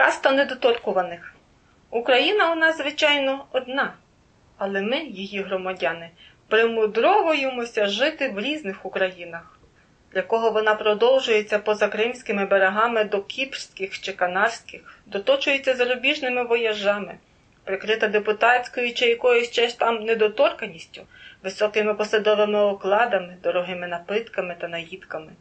Каста недоторкуваних. Україна у нас, звичайно, одна, але ми, її громадяни, примудровуємося жити в різних Українах, для кого вона продовжується поза кримськими берегами до кіпрських чи канарських, доточується зарубіжними вояжами, прикрита депутатською чи якоюсь ще там недоторканістю, високими посадовими окладами, дорогими напитками та наїдками.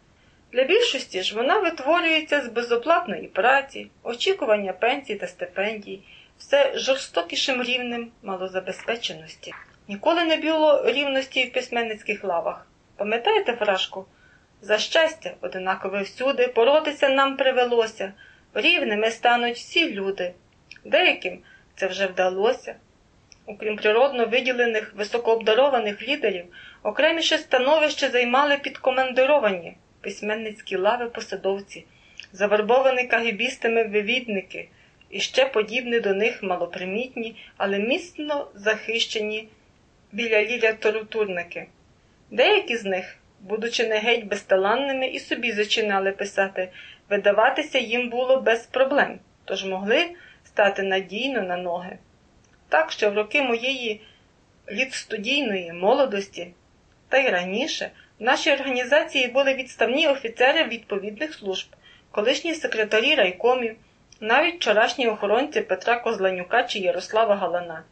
Для більшості ж вона витворюється з безоплатної праці, очікування пенсій та стипендій, все жорстокішим рівнем малозабезпеченості. Ніколи не було рівності в письменницьких лавах. Пам'ятаєте фражку? За щастя, одинакове всюди, боротися нам привелося. Рівними стануть всі люди. Деяким це вже вдалося. Окрім природно виділених високообдарованих лідерів, окреміше становище займали підкомандировані письменницькі лави посадовці, завербовані кагібістами вивідники і ще подібні до них малопримітні, але міцно захищені біля ліля торутурники. Деякі з них, будучи не геть безталанними, і собі зачинали писати, видаватися їм було без проблем, тож могли стати надійно на ноги. Так що в роки моєї літстудійної молодості, та й раніше, в нашій організації були відставні офіцери відповідних служб, колишні секретарі райкомів, навіть вчорашні охоронці Петра Козланюка чи Ярослава Галана.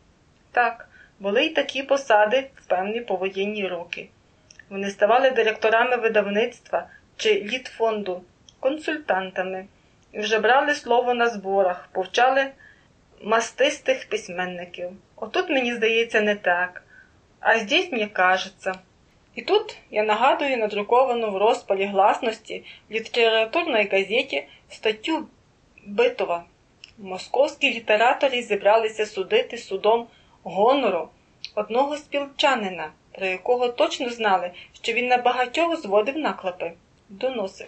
Так, були й такі посади в певні повоєнні роки. Вони ставали директорами видавництва чи літфонду, консультантами і вже брали слово на зборах, повчали мастистих письменників. Отут, мені здається, не так. А здесь мені кажеться. І тут я нагадую надруковану в розпалі гласності в літературній газеті статтю Битова. Московські літератори зібралися судити судом гонору одного спілчанина, про якого точно знали, що він на багатьох зводив наклепи, доносив.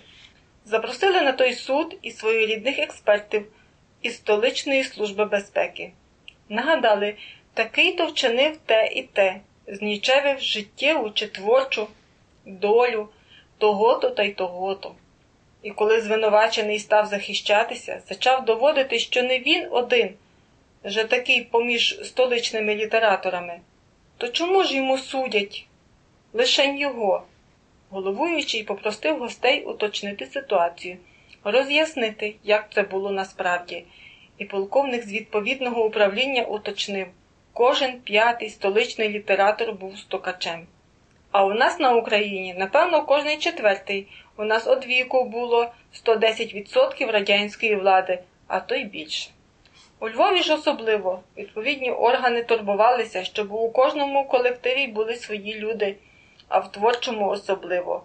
Запросили на той суд і своєрідних експертів із столичної служби безпеки. Нагадали, такий то вчинив те і те, знічевив життєву чи творчу долю того-то та й того-то. І коли звинувачений став захищатися, почав доводити, що не він один, вже такий поміж столичними літераторами, то чому ж йому судять лишень його? Головуючий попросив гостей уточнити ситуацію, роз'яснити, як це було насправді, і полковник з відповідного управління уточнив кожен п'ятий столичний літератор був стукачем. А у нас на Україні, напевно, кожний четвертий. У нас од віку було 110% радянської влади, а то й більше. У Львові ж особливо відповідні органи турбувалися, щоб у кожному колективі були свої люди, а в творчому особливо.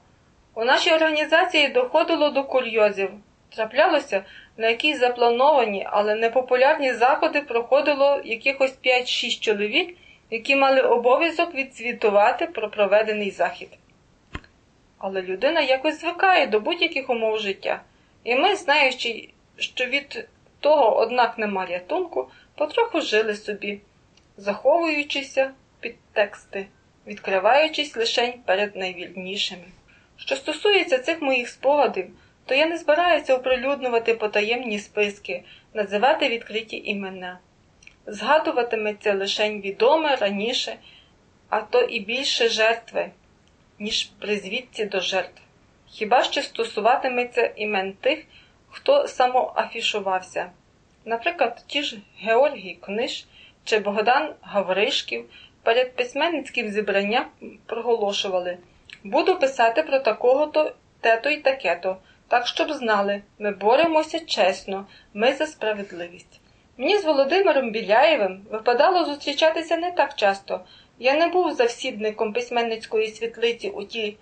У нашій організації доходило до курйозів. Траплялося, на якісь заплановані, але непопулярні заходи проходило якихось 5-6 чоловік, які мали обов'язок відзвітувати про проведений захід. Але людина якось звикає до будь-яких умов життя, і ми, знаючи, що від того, однак, нема рятунку, потроху жили собі, заховуючися під тексти, відкриваючись лише перед найвільнішими. Що стосується цих моїх спогадів, то я не збираюся оприлюднювати потаємні списки, називати відкриті імена. Згадуватиметься лише відоме раніше, а то і більше жертви, ніж призвідці до жертв. Хіба що стосуватиметься імен тих, хто самоафішувався. Наприклад, ті ж Георгій Книж чи Богдан Гавришків перед письменницьким зібранням проголошували Буду писати про такого-то те-то й таке-то. Так, щоб знали, ми боремося чесно, ми за справедливість. Мені з Володимиром Біляєвим випадало зустрічатися не так часто. Я не був завсідником письменницької світлиці у ті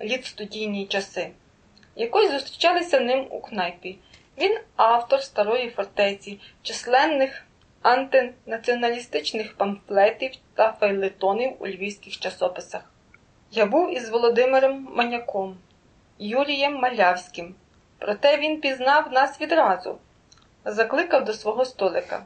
літстудійні часи. Якось зустрічалися ним у кнайпі. Він автор старої фортеці, численних антинаціоналістичних памфлетів та фейлетонів у львівських часописах. Я був із Володимиром Маняком. Юрієм Малявським. Проте він пізнав нас відразу, закликав до свого столика.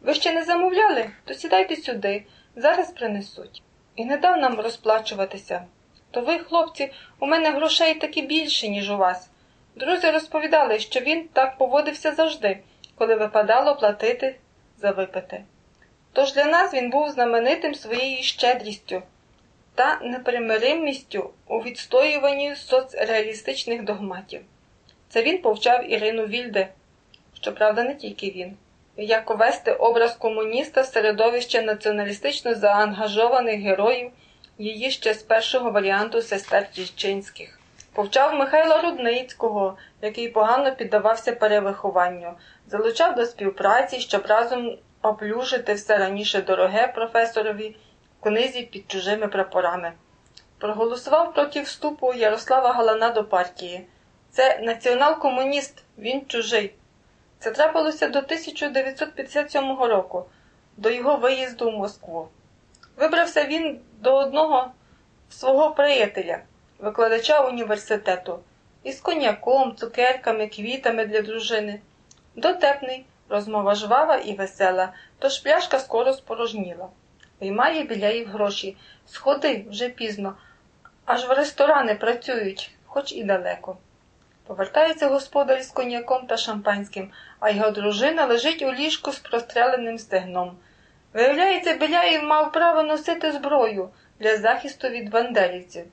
Ви ще не замовляли, то сідайте сюди, зараз принесуть. І не дав нам розплачуватися. То ви, хлопці, у мене грошей таки більше, ніж у вас. Друзі розповідали, що він так поводився завжди, коли випадало платити за випите. Тож для нас він був знаменитим своєю щедрістю та непримиримістю у відстоюванні соцреалістичних догматів. Це він повчав Ірину Вільде, щоправда, не тільки він, як вести образ комуніста в середовище націоналістично заангажованих героїв її ще з першого варіанту сестер Тіщинських. Повчав Михайла Рудницького, який погано піддавався перевихованню, залучав до співпраці, щоб разом оплюжити все раніше дороге професорові книзі під чужими прапорами. Проголосував проти вступу Ярослава Галана до партії. Це націонал-комуніст, він чужий. Це трапилося до 1957 року, до його виїзду в Москву. Вибрався він до одного свого приятеля, викладача університету, із коньяком, цукерками, квітами для дружини. Дотепний, розмова жвава і весела, тож пляшка скоро спорожніла. Виймає біляїв гроші. Сходи вже пізно, аж в ресторани працюють, хоч і далеко. Повертається господар з коньяком та шампанським, а його дружина лежить у ліжку з простреленим стегном. Виявляється, Біляєв мав право носити зброю для захисту від бандерівців,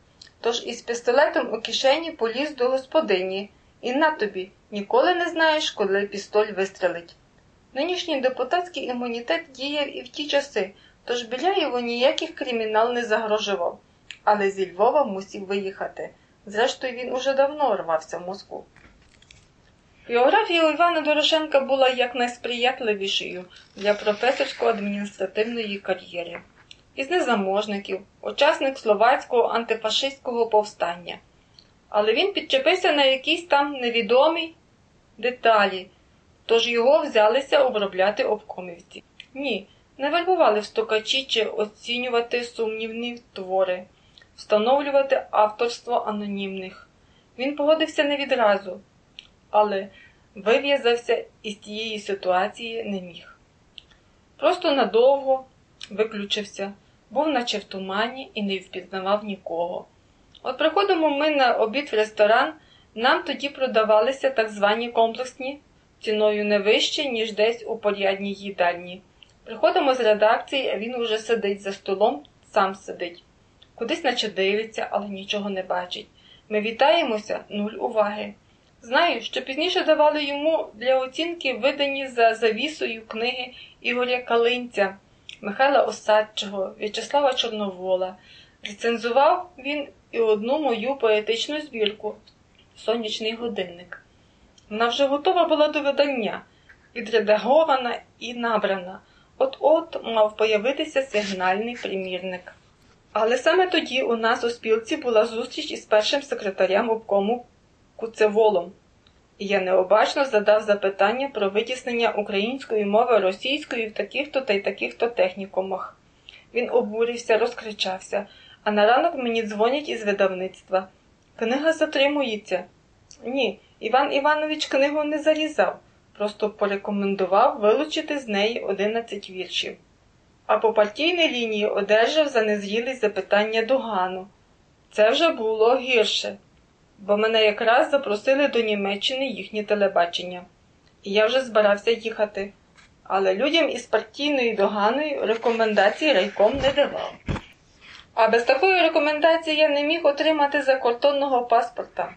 тож із пістолетом у кишені поліз до господині, і на тобі ніколи не знаєш, коли пістоль вистрелить. Нинішній депутатський імунітет діяв і в ті часи, тож Біляєву ніяких кримінал не загрожував, але зі Львова мусів виїхати. Зрештою, він уже давно рвався в Москву. Біографія Івана Дорошенка була якнайсприятливішою для професорсько-адміністративної кар'єри. Із незаможників, учасник словацького антифашистського повстання. Але він підчепився на якісь там невідомі деталі, тож його взялися обробляти обкомівці. Ні, не вербували в стукачі чи оцінювати сумнівні твори, встановлювати авторство анонімних. Він погодився не відразу, але вив'язався із тієї ситуації не міг. Просто надовго виключився, був наче в тумані і не впізнавав нікого. От приходимо ми на обід в ресторан, нам тоді продавалися так звані комплексні, ціною не вище, ніж десь у порядній їдальні. Приходимо з редакції, а він уже сидить за столом, сам сидить. Кудись наче дивиться, але нічого не бачить. Ми вітаємося, нуль уваги. Знаю, що пізніше давали йому для оцінки видані за завісою книги Ігоря Калинця, Михайла Осадчого, В'ячеслава Чорновола. Рецензував він і одну мою поетичну збірку Сонячний годинник. Вона вже готова була до видання, відредагована і набрана. От-от мав появитися сигнальний примірник. Але саме тоді у нас у спілці була зустріч із першим секретарем обкому Куцеволом, і я необачно задав запитання про витіснення української мови російською в таких-то та й таких-то технікумах. Він обурився, розкричався, а на ранок мені дзвонять із видавництва. Книга затримується. Ні, Іван Іванович книгу не зарізав, просто порекомендував вилучити з неї 11 віршів. А по партійній лінії одержав за незрілість запитання догану. Це вже було гірше бо мене якраз запросили до Німеччини їхнє телебачення, і я вже збирався їхати. Але людям із партійною доганою рекомендації райком не давав. А без такої рекомендації я не міг отримати закордонного паспорта.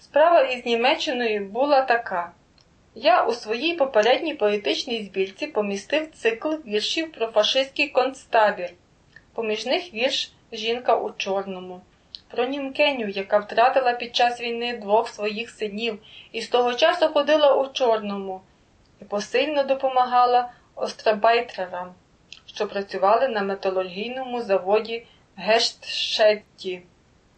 Справа із Німеччиною була така. Я у своїй попередній поетичній збірці помістив цикл віршів про фашистський концтабір, поміж них вірш Жінка у чорному про німкеню, яка втратила під час війни двох своїх синів і з того часу ходила у чорному і посильно допомагала острабайтерам, що працювали на металургійному заводі Гештшетті,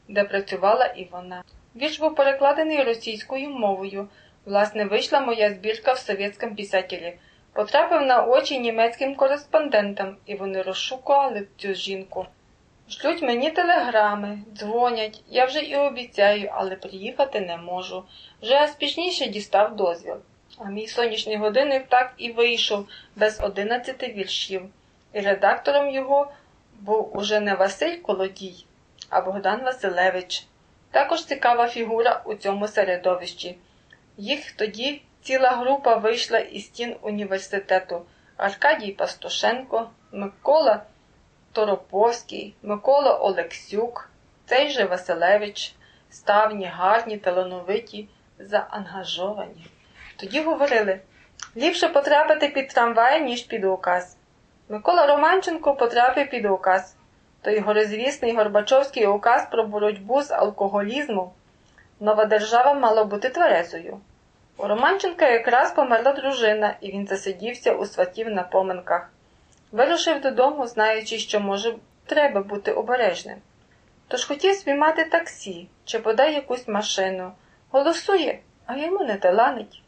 де працювала і вона. Вірш був перекладений російською мовою. Власне, вийшла моя збірка в совєтському писателі. Потрапив на очі німецьким кореспондентам, і вони розшукували цю жінку. Шлють мені телеграми, дзвонять, я вже і обіцяю, але приїхати не можу. Вже аж пізніше дістав дозвіл. А мій сонячний годинник так і вийшов без одинадцяти віршів, і редактором його був уже не Василь Колодій, а Богдан Василевич. Також цікава фігура у цьому середовищі. Їх тоді ціла група вийшла із стін університету Аркадій Пастушенко, Микола Тороповський, Микола Олексюк, цей же Василевич, ставні, гарні, талановиті, заангажовані. Тоді говорили ліпше потрапити під трамвай, ніж під указ. Микола Романченко потрапив під указ. Той горизвісний Горбачовський указ про боротьбу з алкоголізмом. Нова держава мала бути тверезою. У Романченка якраз померла дружина, і він засидівся у сватів на поминках. Вирушив додому, знаючи, що може треба бути обережним. Тож хотів спіймати таксі чи подай якусь машину. Голосує, а йому не таланить.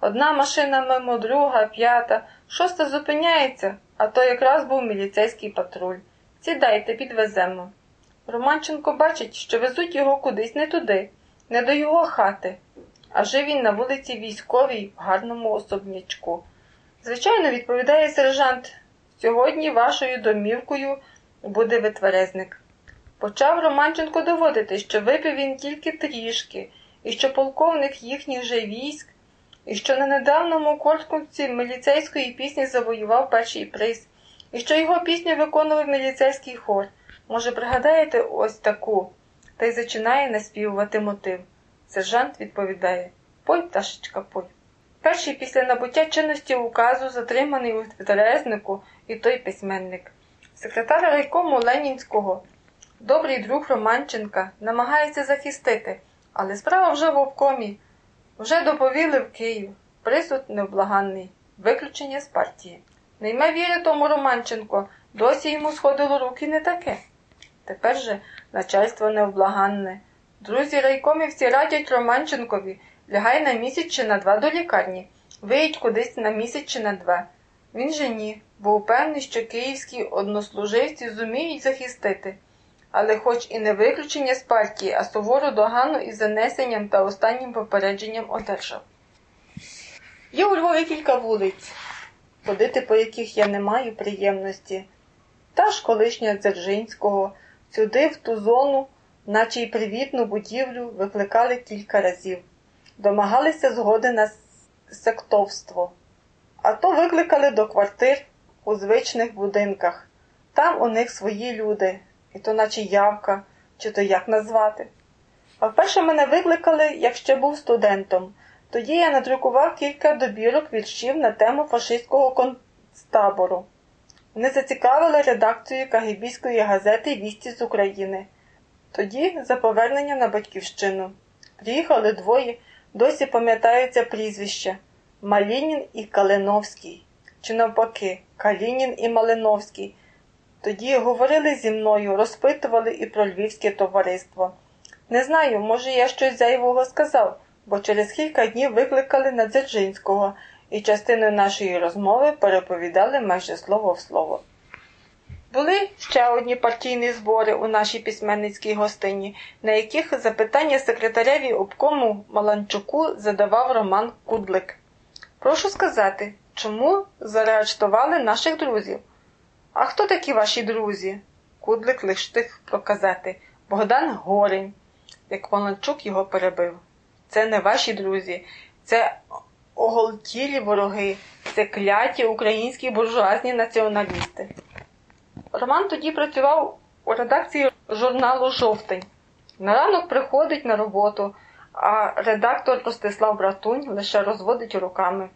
Одна машина мимо друга, п'ята, шоста зупиняється, а то якраз був міліцейський патруль. Сідайте, підвеземо. Романченко бачить, що везуть його кудись не туди, не до його хати, а жив він на вулиці військовій в гарному особнячку. Звичайно, відповідає сержант, сьогодні вашою домівкою буде витверезник. Почав Романченко доводити, що випив він тільки трішки, і що полковник їхніх же військ, і що на недавньому конкурсі міліцейської пісні завоював перший приз, і що його пісню виконував міліцейський хор. Може, пригадаєте ось таку? Та й зачинає наспівувати мотив. Сержант відповідає Пой, пташечка, пой. Перший після набуття чинності указу затриманий у Терезнику і той письменник. Секретар райкому Ленінського, добрий друг Романченка, намагається захистити, але справа вже в обкомі. Вже доповіли в Київ. Присуд невблаганний, виключення з партії. Не йме віри тому Романченко, досі йому сходило руки не таке. Тепер же начальство невблаганне. Друзі райкомівці радять Романченкові, лягай на місяць чи на два до лікарні, виїдь кудись на місяць чи на два. Він же ні, бо упевнений, що київські однослуживці зуміють захистити, але хоч і не виключення з партії, а сувору догану із занесенням та останнім попередженням одержав. Є у Львові кілька вулиць, ходити по яких я не маю приємності. Та ж колишня Дзержинського, сюди, в ту зону, наче й привітну будівлю, викликали кілька разів, домагалися згоди на сектовство, а то викликали до квартир у звичних будинках. Там у них свої люди, і то наче явка, чи то як назвати. А вперше мене викликали, як ще був студентом. Тоді я надрукував кілька добірок віршів на тему фашистського концтабору. Вони зацікавили редакцію Кагибійської газети Вісті з України. Тоді за повернення на батьківщину. Приїхали двоє, досі пам'ятаються прізвища Малінін і Калиновський. Чи навпаки, Калінін і Малиновський. Тоді говорили зі мною, розпитували і про львівське товариство. Не знаю, може, я щось зайвого сказав, бо через кілька днів викликали на Дзержинського і частину нашої розмови переповідали майже слово в слово. Були ще одні партійні збори у нашій письменницькій гостині, на яких запитання секретареві обкому Маланчуку задавав Роман Кудлик. Прошу сказати, чому заарештували наших друзів? А хто такі ваші друзі? Кудлик лиш встиг проказати Богдан Горень, як Маланчук його перебив. Це не ваші друзі, це оголтілі вороги, це кляті українські буржуазні націоналісти. Роман тоді працював у редакції журналу Жовтень. На ранок приходить на роботу, а редактор Ростислав Братунь лише розводить руками.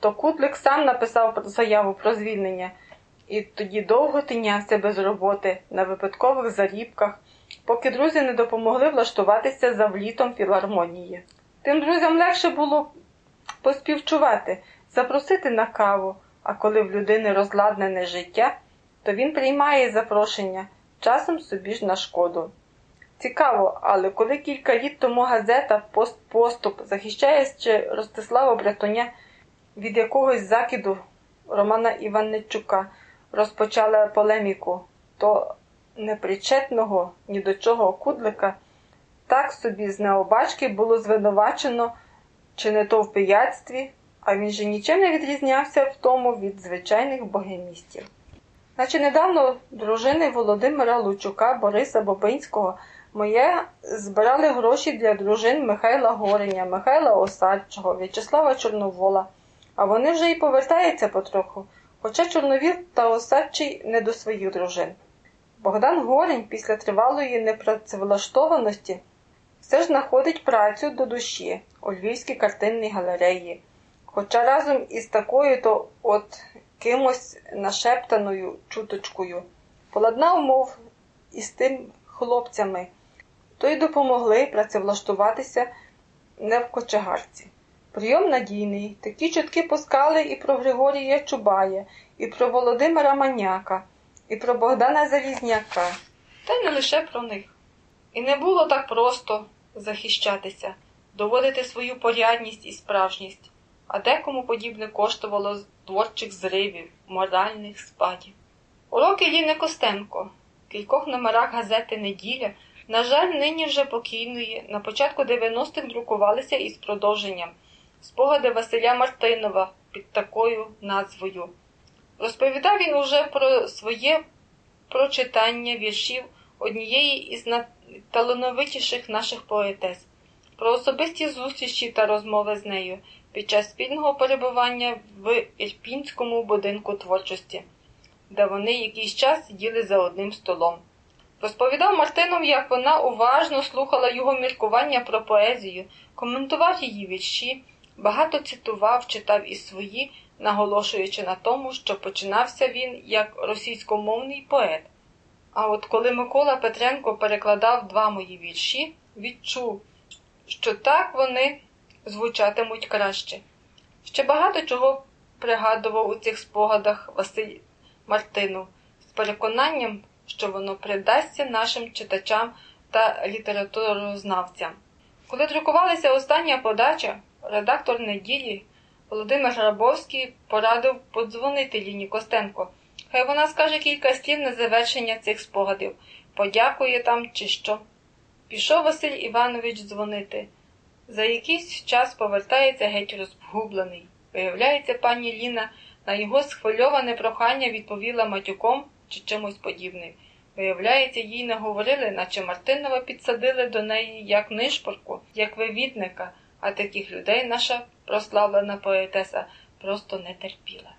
То Кудлик сам написав заяву про звільнення і тоді довго тинявся без роботи на випадкових зарібках, поки друзі не допомогли влаштуватися за влітом філармонії. Тим друзям легше було поспівчувати, запросити на каву, а коли в людини розладнене життя, то він приймає запрошення, часом собі ж на шкоду. Цікаво, але коли кілька літ тому газета «Постпоступ» захищає ще Ростислава Братоня від якогось закиду Романа Іванничука, розпочала полеміку, то непричетного ні до чого кудлика так собі з необачки було звинувачено чи не то в пияцтві, а він же нічим не відрізнявся в тому від звичайних богемістів. Наче недавно дружини Володимира Лучука Бориса Бобинського моє збирали гроші для дружин Михайла Гореня, Михайла Осадчого, В'ячеслава Чорновола, а вони вже й повертаються потроху, хоча Чорновіл та Осадчий не до своїх дружин. Богдан Горень після тривалої непрацевлаштованості все ж знаходить працю до душі у Львівській картинній галереї, хоча разом із такою то от кимось нашептаною чуточкою поладнав мов із тим хлопцями, то й допомогли працевлаштуватися не в кочегарці. Прийом надійний, такі чутки пускали і про Григорія Чубая, і про Володимира Маняка, і про Богдана Залізняка, та не лише про них. І не було так просто захищатися, доводити свою порядність і справжність, а декому подібне коштувало творчих зривів, моральних спадів. Уроки Ліни Костенко в кількох номерах газети Неділя, на жаль, нині вже покійної, на початку 90-х друкувалися із продовженням спогади Василя Мартинова під такою назвою. Розповідав він уже про своє прочитання віршів однієї із найталановитіших наших поетес, про особисті зустрічі та розмови з нею під час спільного перебування в Ірпінському будинку творчості, де вони якийсь час сиділи за одним столом. Розповідав Мартинов, як вона уважно слухала його міркування про поезію, коментував її вірші, багато цитував, читав і свої, наголошуючи на тому, що починався він як російськомовний поет. А от коли Микола Петренко перекладав два мої вірші, відчув, що так вони звучатимуть краще. Ще багато чого пригадував у цих спогадах Василь Мартинов з переконанням, що воно придасться нашим читачам та літературознавцям. Коли друкувалася остання подача, редактор неділі Володимир Грабовський порадив подзвонити Ліні Костенко. Хай вона скаже кілька слів на завершення цих спогадів, подякує там чи що. Пішов Василь Іванович дзвонити. За якийсь час повертається геть розгублений. Виявляється, пані Ліна на його схвильоване прохання відповіла матюком чи чимось подібним. Виявляється, їй не говорили, наче Мартинова підсадили до неї як нишпорку, як вивідника, а таких людей наша прославлена поетеса просто не терпіла.